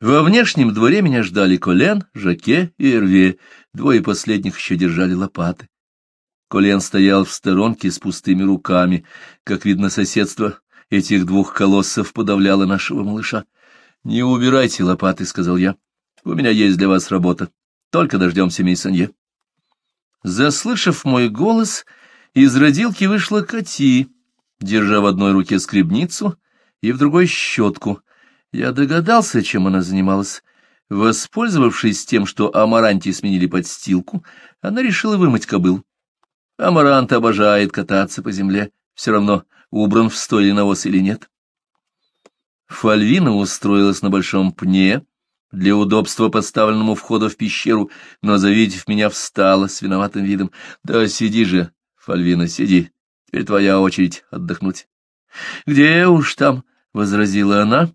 Во внешнем дворе меня ждали Колен, Жаке и Эрве, двое последних еще держали лопаты. Колен стоял в сторонке с пустыми руками. Как видно, соседство этих двух колоссов подавляло нашего малыша. — Не убирайте лопаты, — сказал я. — У меня есть для вас работа. Только дождемся Мейсонье. Заслышав мой голос, из родилки вышла Кати, держа в одной руке скребницу и в другой щетку, я догадался, чем она занималась. Воспользовавшись тем, что амаранте сменили подстилку, она решила вымыть кобыл. Амарант обожает кататься по земле, все равно, убран в стойле навоз или нет. Фальвина устроилась на большом пне, для удобства поставленному входа в пещеру, но, завидев меня, встала с виноватым видом. — Да сиди же, Фальвина, сиди. Теперь твоя очередь отдохнуть. — Где уж там? — возразила она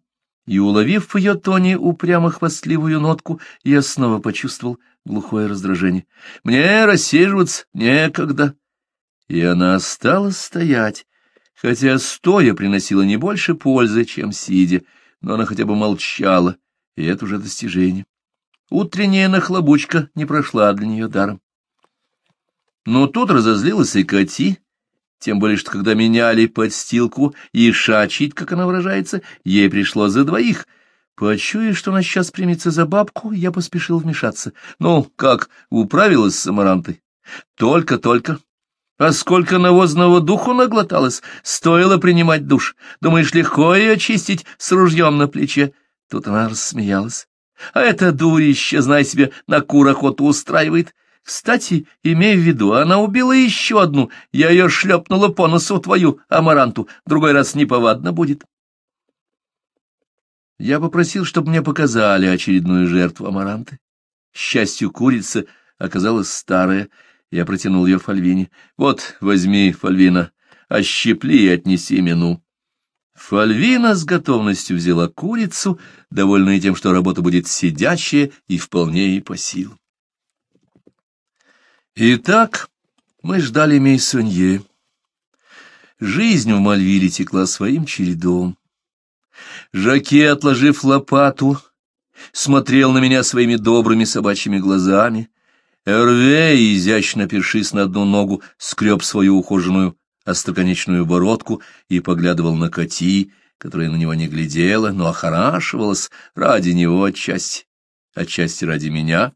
и, уловив в ее тоне упрямо-хвастливую нотку, я снова почувствовал глухое раздражение. «Мне рассиживаться некогда!» И она стала стоять, хотя стоя приносила не больше пользы, чем сидя, но она хотя бы молчала, и это уже достижение. Утренняя нахлобучка не прошла для нее даром. Но тут разозлилась и Кати, тем более, что когда меняли подстилку и шачить, как она выражается, ей пришло за двоих. Почуя, что она сейчас примется за бабку, я поспешил вмешаться. Ну, как, управилась с амарантой? Только-только. А сколько навозного духу наглоталось, стоило принимать душ. Думаешь, легко ее чистить с ружьем на плече? Тут она рассмеялась. А это дурище, знай себе, на кур охоту устраивает. Кстати, имей в виду, она убила еще одну, я ее шлепнула по носу твою, амаранту, другой раз неповадно будет. Я попросил, чтобы мне показали очередную жертву амаранты. Счастью, курица оказалась старая, я протянул ее Фальвине. «Вот, возьми, Фальвина, ощепли и отнеси мину». Фальвина с готовностью взяла курицу, довольная тем, что работа будет сидячая и вполне и по силам. Итак, мы ждали Мейсонье. Жизнь в Мальвиле текла своим чередом. Жаке, отложив лопату, смотрел на меня своими добрыми собачьими глазами. Эрве, изящно першись на одну ногу, скреб свою ухоженную остроконечную бородку и поглядывал на Кати, которая на него не глядела, но охорашивалась ради него отчасти, отчасти ради меня.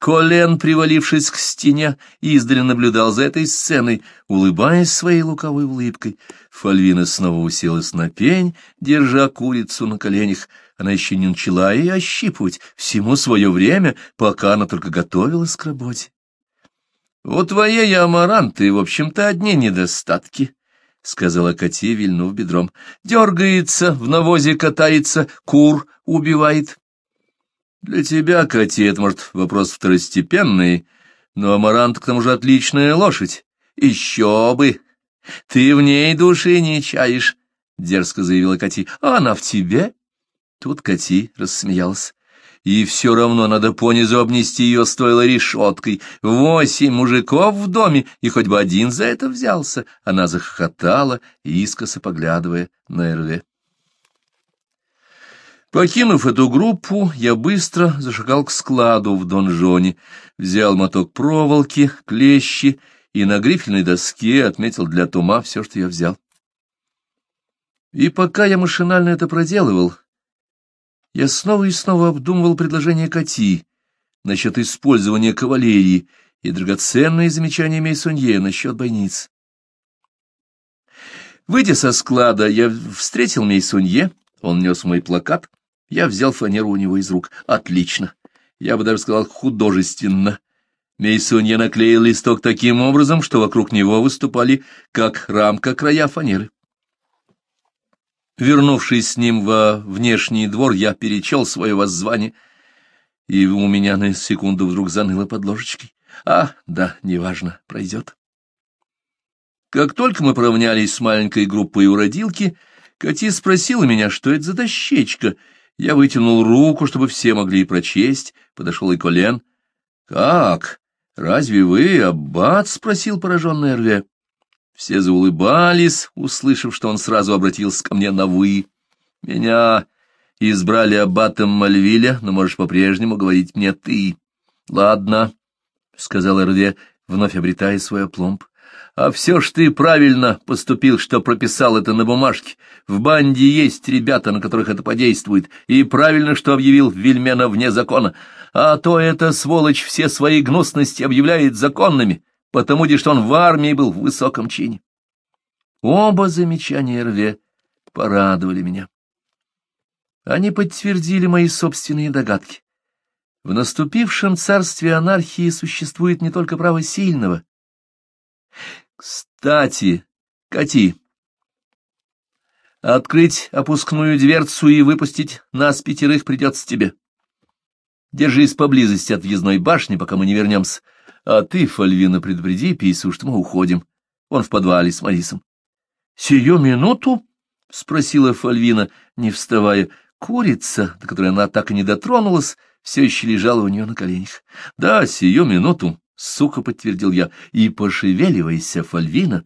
Колен, привалившись к стене, издали наблюдал за этой сценой, улыбаясь своей луковой улыбкой. Фальвина снова уселась на пень, держа курицу на коленях. Она еще не начала ее ощипывать, всему свое время, пока она только готовилась к работе. — У твоей амаранты, в общем-то, одни недостатки, — сказала Кати, вильнув бедром. — Дергается, в навозе катается, кур убивает. Для тебя, Кати это может вопрос второстепенный, но Амарант к тому же отличная лошадь. Еще бы! Ты в ней души не чаешь, — дерзко заявила Кати. А она в тебе? Тут Кати рассмеялась. И все равно надо понизу обнести ее стоило решеткой. Восемь мужиков в доме, и хоть бы один за это взялся. Она захохотала, искоса поглядывая на Эрве. Покинув эту группу, я быстро зашагал к складу в донжоне, взял моток проволоки, клещи и на грифельной доске отметил для Тома все, что я взял. И пока я машинально это проделывал, я снова и снова обдумывал предложение Кати насчет использования кавалерии и драгоценные замечания Мейсонье насчет бойниц. Выйдя со склада, я встретил Мейсонье, он нес мой плакат — я взял фанеру у него из рук. Отлично. Я бы даже сказал художественно. Мейсунья наклеил листок таким образом, что вокруг него выступали как рамка края фанеры. Вернувшись с ним во внешний двор, я перечел свое воззвание, и у меня на секунду вдруг заныло под ложечкой. А, да, неважно, пройдет. Как только мы поравнялись с маленькой группой уродилки, Кати спросила меня, что это за дощечка, я вытянул руку, чтобы все могли прочесть, подошел и колен. «Как? Разве вы, аббат?» — спросил пораженный Эрве. Все заулыбались, услышав, что он сразу обратился ко мне на «вы». «Меня избрали аббатом Мальвиля, но можешь по-прежнему говорить мне «ты». «Ладно», — сказал Эрве, вновь обретая свой опломб. А все ж ты правильно поступил, что прописал это на бумажке. В банде есть ребята, на которых это подействует, и правильно, что объявил Вильмена вне закона. А то эта сволочь все свои гнусности объявляет законными, потому что он в армии был в высоком чине. Оба замечания Рве порадовали меня. Они подтвердили мои собственные догадки. В наступившем царстве анархии существует не только право сильного, кстати, Кати, открыть опускную дверцу и выпустить нас пятерых придется тебе. Держись поблизости от въездной башни, пока мы не вернемся. А ты, Фальвина, предупреди Пису, что мы уходим. Он в подвале с Марисом. — Сию минуту? — спросила Фальвина, не вставая. Курица, до которой она так и не дотронулась, все еще лежала у нее на коленях. — Да, сию минуту сухо подтвердил я, и пошевеливайся, Фальвина.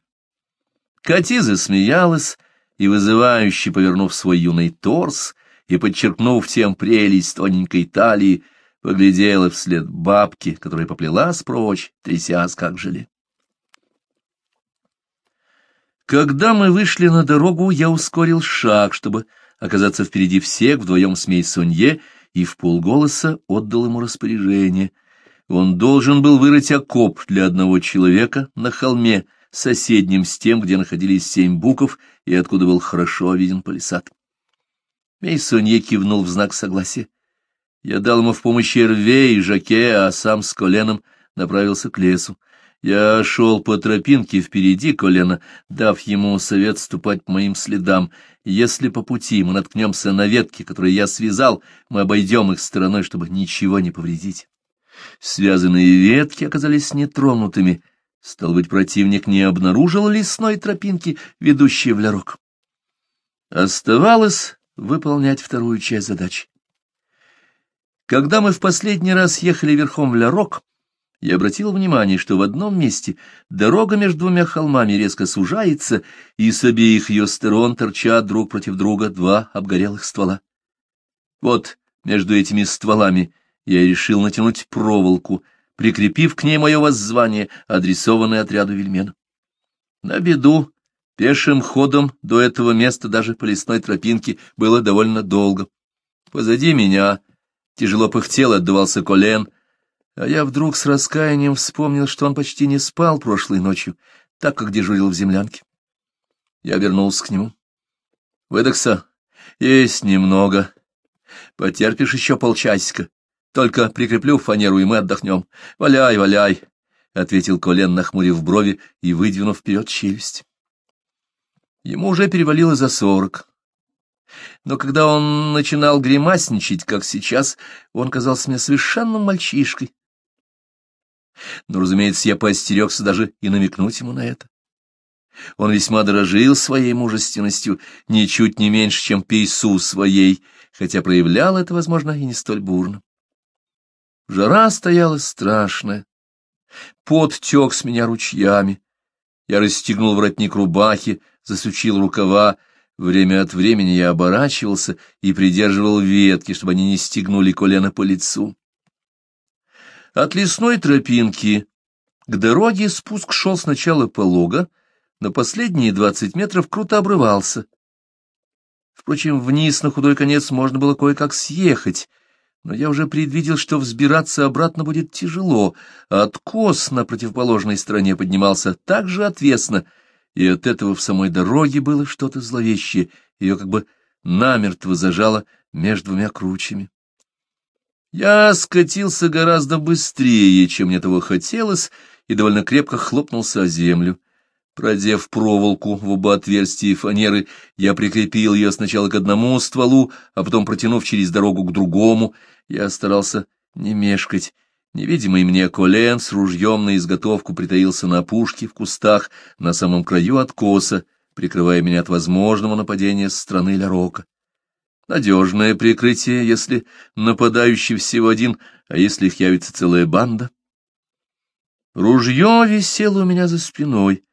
Кати засмеялась и, вызывающе повернув свой юный торс и подчеркнув тем прелесть тоненькой талии, поглядела вслед бабки, которая поплелась прочь, трясясь как желе. Когда мы вышли на дорогу, я ускорил шаг, чтобы оказаться впереди всех вдвоем с Мейсонье и в полголоса отдал ему распоряжение — он должен был вырыть окоп для одного человека на холме, соседнем с тем, где находились семь буков и откуда был хорошо виден палисад. Мейсонье кивнул в знак согласия. Я дал ему в помощь Эрве и Жаке, а сам с коленом направился к лесу. Я шел по тропинке впереди колена, дав ему совет ступать по моим следам. Если по пути мы наткнемся на ветки, которые я связал, мы обойдем их стороной, чтобы ничего не повредить. Связанные ветки оказались нетронутыми. Стал быть, противник не обнаружил лесной тропинки, ведущей в лярок. Оставалось выполнять вторую часть задачи. Когда мы в последний раз ехали верхом в Лярок, я обратил внимание, что в одном месте дорога между двумя холмами резко сужается, и с обеих ее сторон торчат друг против друга два обгорелых ствола. Вот между этими стволами я решил натянуть проволоку, прикрепив к ней мое воззвание, адресованное отряду вельмен. На беду пешим ходом до этого места даже по лесной тропинке было довольно долго. Позади меня тяжело пыхтел, отдувался колен, а я вдруг с раскаянием вспомнил, что он почти не спал прошлой ночью, так как дежурил в землянке. Я вернулся к нему. — Выдохся? — Есть немного. — Потерпишь еще полчасика. Только прикреплю фанеру, и мы отдохнем. Валяй, валяй, — ответил Колен, нахмурив брови и выдвинув вперед челюсть. Ему уже перевалило за сорок. Но когда он начинал гримасничать, как сейчас, он казался мне совершенно мальчишкой. Но, разумеется, я поостерегся даже и намекнуть ему на это. Он весьма дорожил своей мужественностью, ничуть не меньше, чем Пейсу своей, хотя проявлял это, возможно, и не столь бурно. Жара стояла страшная. Пот тек с меня ручьями. Я расстегнул воротник рубахи, засучил рукава. Время от времени я оборачивался и придерживал ветки, чтобы они не стегнули колено по лицу. От лесной тропинки к дороге спуск шел сначала полого, но последние двадцать метров круто обрывался. Впрочем, вниз на худой конец можно было кое-как съехать — но я уже предвидел, что взбираться обратно будет тяжело, а откос на противоположной стороне поднимался так же отвесно, и от этого в самой дороге было что-то зловещее, ее как бы намертво зажало между двумя кручами. Я скатился гораздо быстрее, чем мне того хотелось, и довольно крепко хлопнулся о землю. Продев проволоку в оба отверстия фанеры, я прикрепил ее сначала к одному стволу, а потом, протянув через дорогу к другому, я старался не мешкать. Невидимый мне колен с ружьем на изготовку притаился на опушке в кустах на самом краю откоса, прикрывая меня от возможного нападения со стороны Лярока. Надежное прикрытие, если нападающий всего один, а если их явится целая банда. Ружье висело у меня за спиной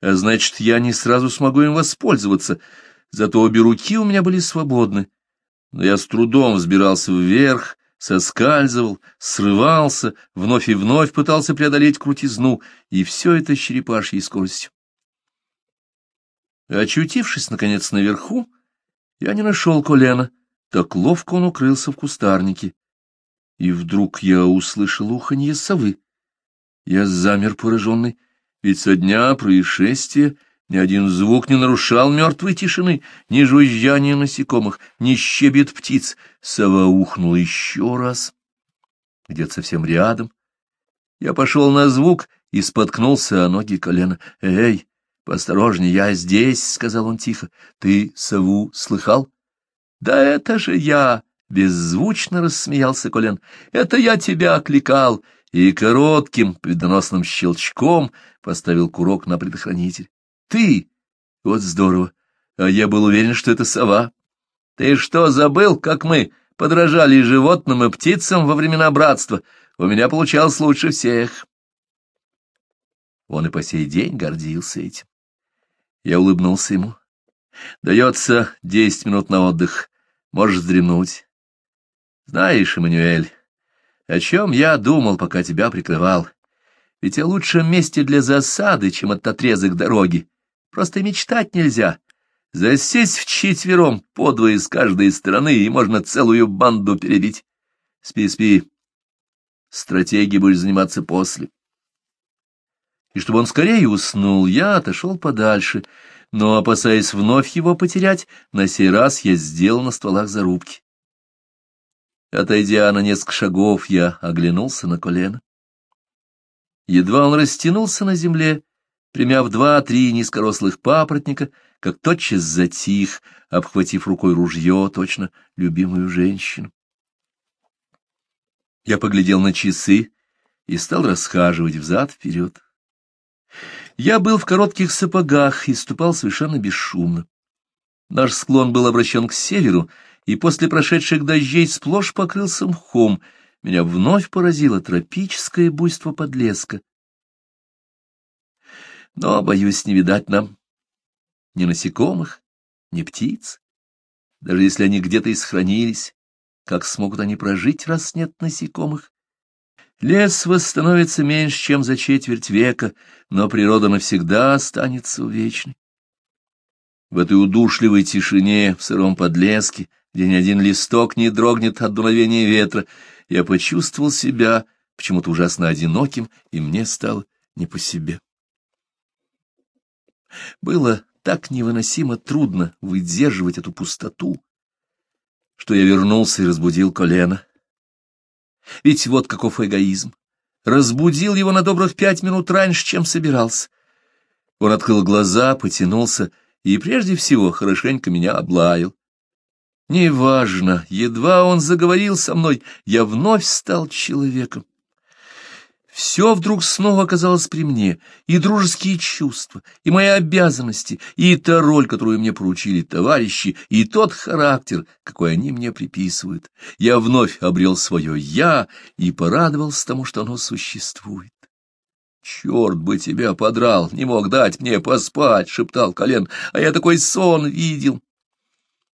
а значит, я не сразу смогу им воспользоваться. Зато обе руки у меня были свободны. Но я с трудом взбирался вверх, соскальзывал, срывался, вновь и вновь пытался преодолеть крутизну, и все это с черепашьей скоростью. Очутившись, наконец, наверху, я не нашел колена, так ловко он укрылся в кустарнике. И вдруг я услышал уханье совы. Я замер пораженный ведь со дня происшествия ни один звук не нарушал мертвой тишины, ни жужжания насекомых, ни щебет птиц. Сова ухнула еще раз, где-то совсем рядом. Я пошел на звук и споткнулся о ноги колена. «Эй, посторожней, я здесь», — сказал он тихо. «Ты сову слыхал?» «Да это же я!» — беззвучно рассмеялся Колен. «Это я тебя окликал и коротким победоносным щелчком поставил курок на предохранитель. «Ты! Вот здорово! А я был уверен, что это сова. Ты что, забыл, как мы подражали животным и птицам во времена братства? У меня получалось лучше всех!» Он и по сей день гордился этим. Я улыбнулся ему. «Дается десять минут на отдых. Можешь вздремнуть. Знаешь, Эммануэль...» О чем я думал, пока тебя прикрывал? Ведь о лучшем месте для засады, чем от отрезок дороги. Просто мечтать нельзя. Засесть вчетвером, подвое с каждой стороны, и можно целую банду перебить. Спи, спи. Стратегией будешь заниматься после. И чтобы он скорее уснул, я отошел подальше, но, опасаясь вновь его потерять, на сей раз я сделал на стволах зарубки. Отойдя на несколько шагов, я оглянулся на колено. Едва он растянулся на земле, примяв два-три низкорослых папоротника, как тотчас затих, обхватив рукой ружье, точно любимую женщину. Я поглядел на часы и стал расхаживать взад-вперед. Я был в коротких сапогах и ступал совершенно бесшумно. Наш склон был обращен к северу, и после прошедших дождей сплошь покрылся мхом, меня вновь поразило тропическое буйство подлеска. Но, боюсь, не видать нам ни насекомых, ни птиц. Даже если они где-то и сохранились, как смогут они прожить, раз нет насекомых? Лес восстановится меньше, чем за четверть века, но природа навсегда останется вечной. В этой удушливой тишине, в сыром подлеске, где ни один листок не дрогнет от дуновения ветра, я почувствовал себя почему-то ужасно одиноким, и мне стало не по себе. Было так невыносимо трудно выдерживать эту пустоту, что я вернулся и разбудил колено. Ведь вот каков эгоизм. Разбудил его на добрых пять минут раньше, чем собирался. Он открыл глаза, потянулся и прежде всего хорошенько меня облаял. Неважно, едва он заговорил со мной, я вновь стал человеком. Все вдруг снова оказалось при мне, и дружеские чувства, и мои обязанности, и та роль, которую мне поручили товарищи, и тот характер, какой они мне приписывают. Я вновь обрел свое «я» и порадовался тому, что оно существует. «Черт бы тебя подрал, не мог дать мне поспать!» — шептал Колен, — «а я такой сон видел!»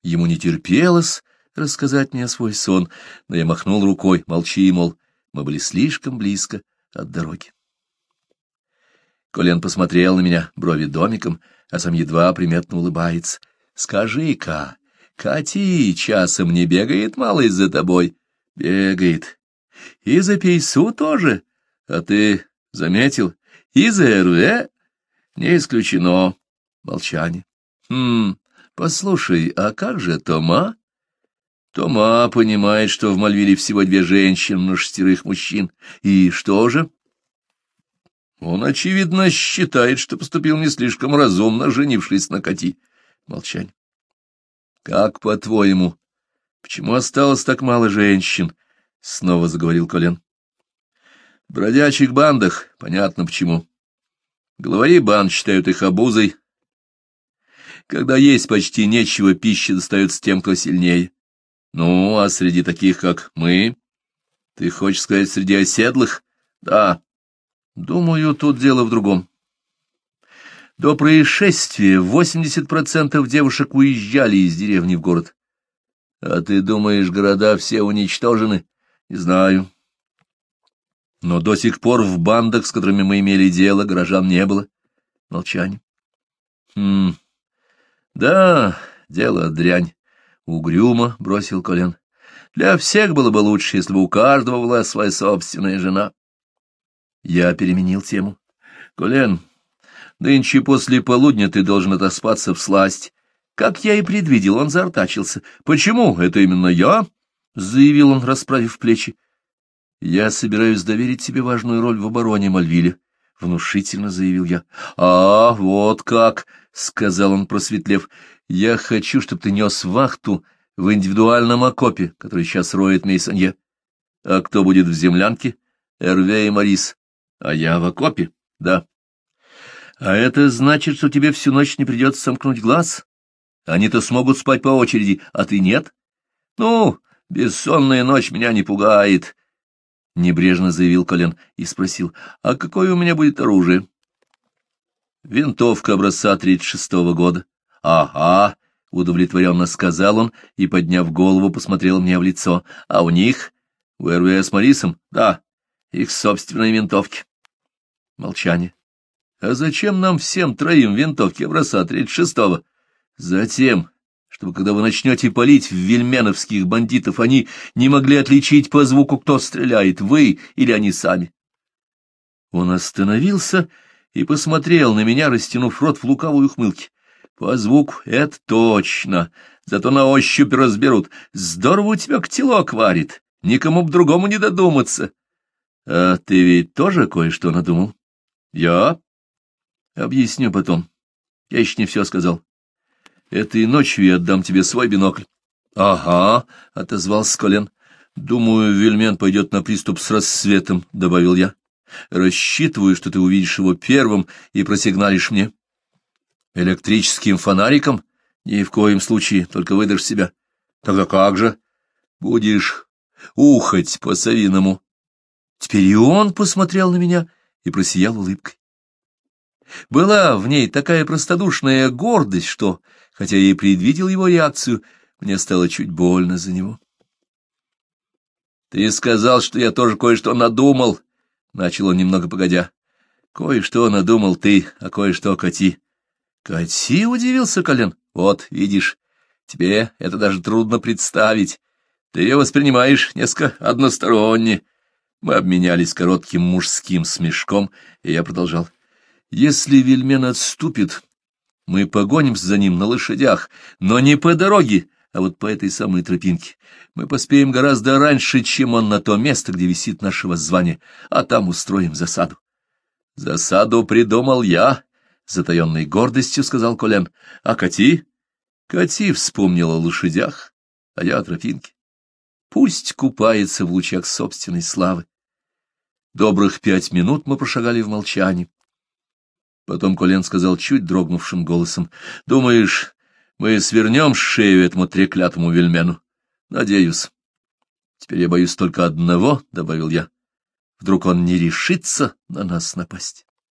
Ему не терпелось рассказать мне свой сон, но я махнул рукой, молчи, мол, мы были слишком близко от дороги. Колен посмотрел на меня брови домиком, а сам едва приметно улыбается. «Скажи-ка, Кати часом не бегает малый за тобой?» «Бегает. И за пейсу тоже. А ты заметил? И за РВ?» «Не исключено». Молчание. «Хм, Послушай, а как же Тома? Тома понимает, что в Мальвире всего две женщины на шестерых мужчин. И что же? Он, очевидно, считает, что поступил не слишком разумно, женившись на Кати. Молчание. Как по-твоему, почему осталось так мало женщин? Снова заговорил Колен. В бродячих бандах понятно почему. Главари банд считают их обузой, когда есть почти нечего, пищи, достается тем, кто сильнее. Ну, а среди таких, как мы? Ты хочешь сказать, среди оседлых? Да. Думаю, тут дело в другом. До происшествия 80% девушек уезжали из деревни в город. А ты думаешь, города все уничтожены? Не знаю. Но до сих пор в бандах, с которыми мы имели дело, горожан не было. Молчание. Хм, да, дело дрянь. Угрюмо бросил Колен. Для всех было бы лучше, если бы у каждого была своя собственная жена. Я переменил тему. Колен, нынче после полудня ты должен отоспаться в сласть. Как я и предвидел, он заортачился. Почему? Это именно я? Заявил он, расправив плечи. Я собираюсь доверить тебе важную роль в обороне Мальвиля. — внушительно заявил я. — А, вот как! — сказал он, просветлев. — Я хочу, чтобы ты нес вахту в индивидуальном окопе, который сейчас роет Мейсонье. А кто будет в землянке? Эрве и Морис. А я в окопе? Да. А это значит, что тебе всю ночь не придется сомкнуть глаз? Они-то смогут спать по очереди, а ты нет? Ну, бессонная ночь меня не пугает, небрежно заявил Колен и спросил, а какое у меня будет оружие? Винтовка образца тридцать шестого года. Ага, удовлетворенно сказал он и, подняв голову, посмотрел мне в лицо. А у них? У РВС с Марисом? Да, их собственные винтовки. Молчание. А зачем нам всем троим винтовки образца тридцать шестого? Затем, чтобы, когда вы начнете палить в вельменовских бандитов, они не могли отличить по звуку, кто стреляет, вы или они сами. Он остановился и посмотрел на меня, растянув рот в лукавой хмылке. По звуку — это точно, зато на ощупь разберут. Здорово у тебя котелок варит, никому б другому не додуматься. А ты ведь тоже кое-что надумал? Я? Объясню потом. Я еще не все сказал. Этой ночью я отдам тебе свой бинокль. — Ага, — отозвался Колен. — Думаю, Вильмен пойдет на приступ с рассветом, — добавил я. — Рассчитываю, что ты увидишь его первым и просигналишь мне. — Электрическим фонариком? Ни в коем случае, только выдашь себя. — Тогда как же? — Будешь ухать по-совиному. Теперь и он посмотрел на меня и просиял улыбкой. Была в ней такая простодушная гордость, что Хотя я и предвидел его реакцию, мне стало чуть больно за него. — Ты сказал, что я тоже кое-что надумал, — начал он немного погодя. — Кое-что надумал ты, а кое-что Кати. Кати — удивился Колен. — Вот, видишь, тебе это даже трудно представить. Ты ее воспринимаешь несколько односторонне. Мы обменялись коротким мужским смешком, и я продолжал. — Если Вельмен отступит, мы погонимся за ним на лошадях, но не по дороге, а вот по этой самой тропинке. Мы поспеем гораздо раньше, чем он на то место, где висит наше воззвание, а там устроим засаду. — Засаду придумал я, — затаенной гордостью сказал Колян. — А Кати? Кати вспомнила о лошадях, а я о тропинке. Пусть купается в лучах собственной славы. Добрых пять минут мы прошагали в молчании. Потом Колен сказал чуть дрогнувшим голосом. — Думаешь, мы свернем шею этому треклятому вельмену? — Надеюсь. — Теперь я боюсь только одного, — добавил я. — Вдруг он не решится на нас напасть?